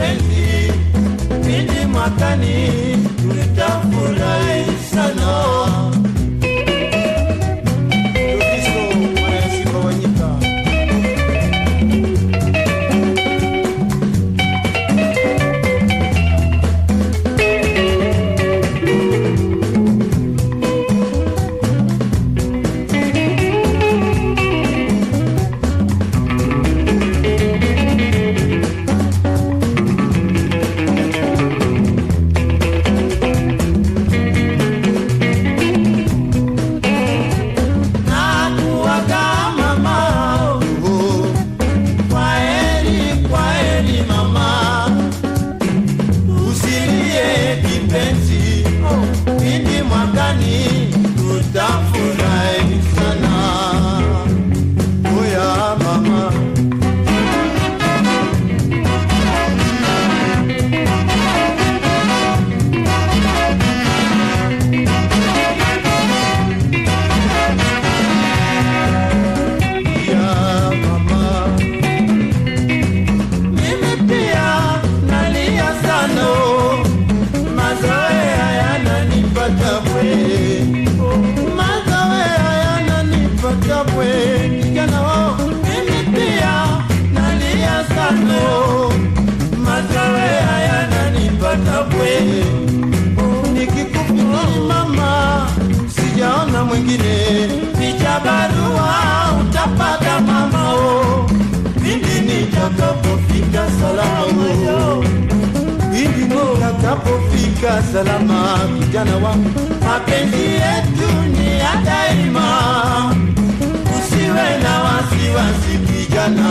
Tupendi, to mwakani tutafurahi sana. mazoe haya nanipata bwenike nao mimi pia nalia mama sijaona mwingine. Picha barua utapata mama o. Pindi nitakapofika salamu nitakapofika fika salama kijana wangu. Mapenzi yetu ni ya daima. Usiwe na wasiwasi kijana.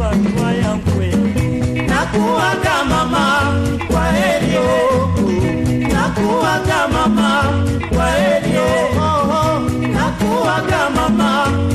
majua ya mkwe nakuaga mama kwa heri nakuaga mama kwa heri nakuaga mama.